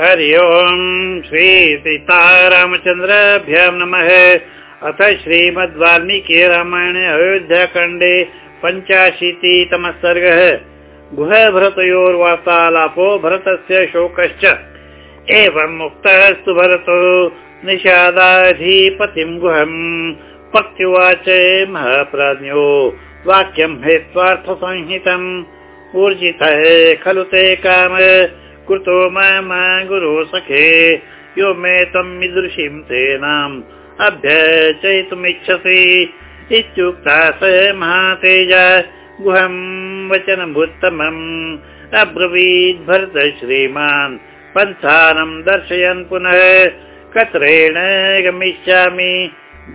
हरि ओम् श्री सीतारामचन्द्राभ्यां नमः। अथ श्रीमद् वाल्मीकि रामायणे अयोध्याखण्डे पञ्चाशीतितमः सर्गः। गुहभरतयोर्वार्तालापो भरतस्य शोकश्च। एवम् मुक्तस्तु भरतो निषादाधिपतिं गुहम्। प्रत्युवाच महाप्राज्ञो। वाक्यं हेत्वार्थसंहितम् ऊर्जितः खलु ते काम कृतो मम गुरो सखे यो मे त्वम् ईदृशीं सेनाम् अभ्यचयितुमिच्छसि इत्युक्ता स महातेज गुहम् वचनमुत्तमम् अब्रवीद् भरत श्रीमान्। पन्थानं दर्शयन् पुनः कत्रेण गमिष्यामि।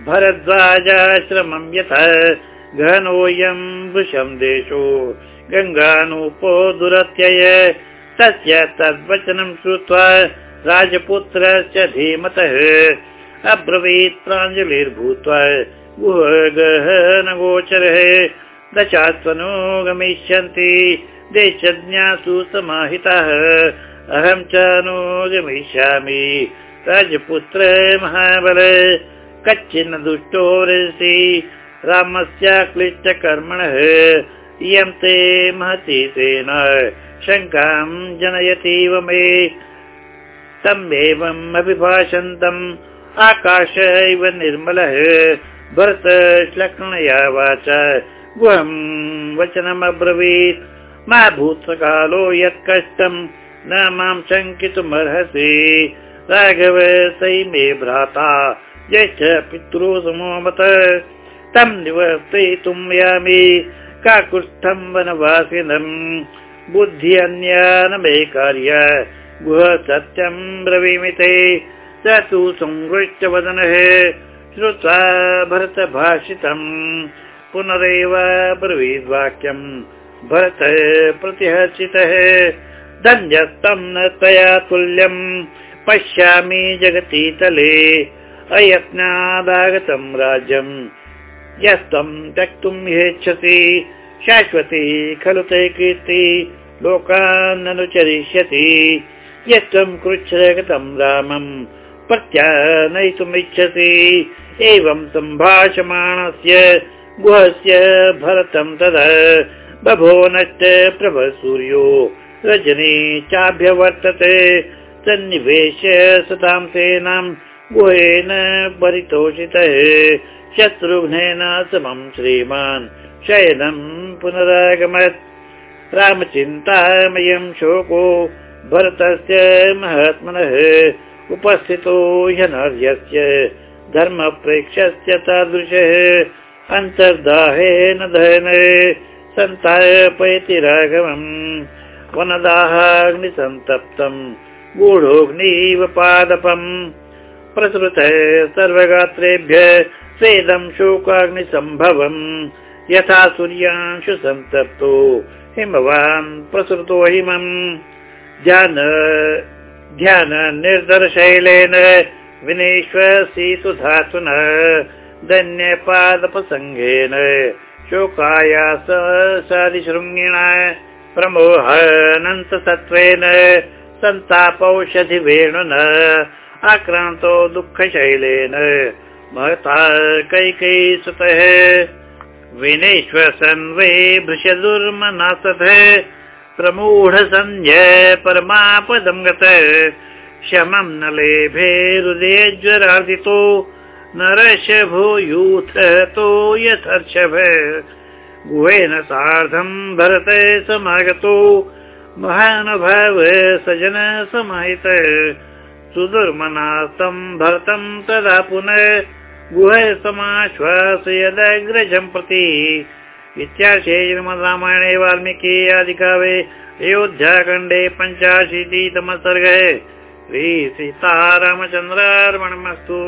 भरद्वाजाश्रमं यतः घनोऽयं वृषं देशो। गङ्गानूपो दुरत्यय तस्य तद्वचनं श्रुत्वा राजपुत्रस्य धीमतः अब्रवीत् प्राञ्जलिर्भूत्वा न गोचरः दशात्वनो गमिष्यन्ति देशज्ञासु समाहितः। अहं च नो गमिष्यामि। राजपुत्र महाबल कच्चिन्न दुष्टो रसि रामस्य क्लिष्टकर्मणः इयं ते महती तेन शङ्कां जनयतीव मे। तम् एवम् अभिभाषन्तम् आकाश इव निर्मलः। भरत श्लक्ष्मणया वाच। गुहम् वचनमब्रवीत्। मा भूतकालो यत् कष्टम् न मां शङ्कितुमर्हसि। राघव सै मे भ्राता यश्च पितृ समोमत तं निवर्तयितुं यामि काकुष्ठं वनवासिनम्। बुद्धि अन्या न मे कार्य गुह सत्यम् ब्रवीमिते। स तु संवृष्ट वदनः श्रुत्वा भरत भाषितम् पुनरेव ब्रवीद्वाक्यम् भरत प्रतिहर्षितः। न तया तुल्यम् पश्यामि जगति तले अयत्नादागतम् राज्यम् यस्त्वम् त्यक्तुम् ह्येच्छसि शाश्वती खलु ते कीर्ति लोकान्ननुचरिष्यति यत्त्वं कृच्छगतम् रामम् प्रत्यानयितुमिच्छसि। एवं सम्भाषमाणस्य गुहस्य भरतं तदा। बभोनश्च प्रभ सूर्यो रजनी चाभ्यवर्तते। सन्निवेश्य सतां सेनां गुहेन परितोषितः शत्रुघ्नेन समं श्रीमान् शयनं पुनरागमत् रामचिन्तामयं शोको भरतस्य महात्मनः उपस्थितो ह्यनर्यस्य धर्मप्रेक्षस्य तादृशः अन्तर्दाहेन दहन सन्तापयति राघवम्। वनदाहाग्निसन्तप्तम् गूढोऽग्निव पादपम्। प्रसृतः सर्वगात्रेभ्य स्वेदं शोकाग्निसम्भवम्। यथा सूर्यांशु सन्तप्तो हिमवान् प्रसृतो हिमम्। ध्यान ध्यान निर्दरशैलेन विनेश्वसीतु धातुन धन्यपादपसङ्गेन शोकायास सादिशृङ्गिण प्रमोहनन्तसत्त्वेन सन्तापौषधिवेणुन आक्रान्तो दुःखशैलेन कैकै सुतः। विनेश्वसन् वै प्रमूढ सन्ध्य परमापदं गत। शमं न लेभे हृदयज्वरार्दितो नरश भूयूथतो यथर्षभ। गुहेन सार्धं भरत समागतो। महानुभाव सजन समाहित। सुदुर्मनास्तं भरतं तदा पुनः गुह समाश्वास प्रति। इत्याशे रामायणे वाल्मीकि आदिकावे अयोध्याखण्डे पञ्चाशीतितमः सर्गे श्रीसीतारामचन्द्रार्पणमस्तु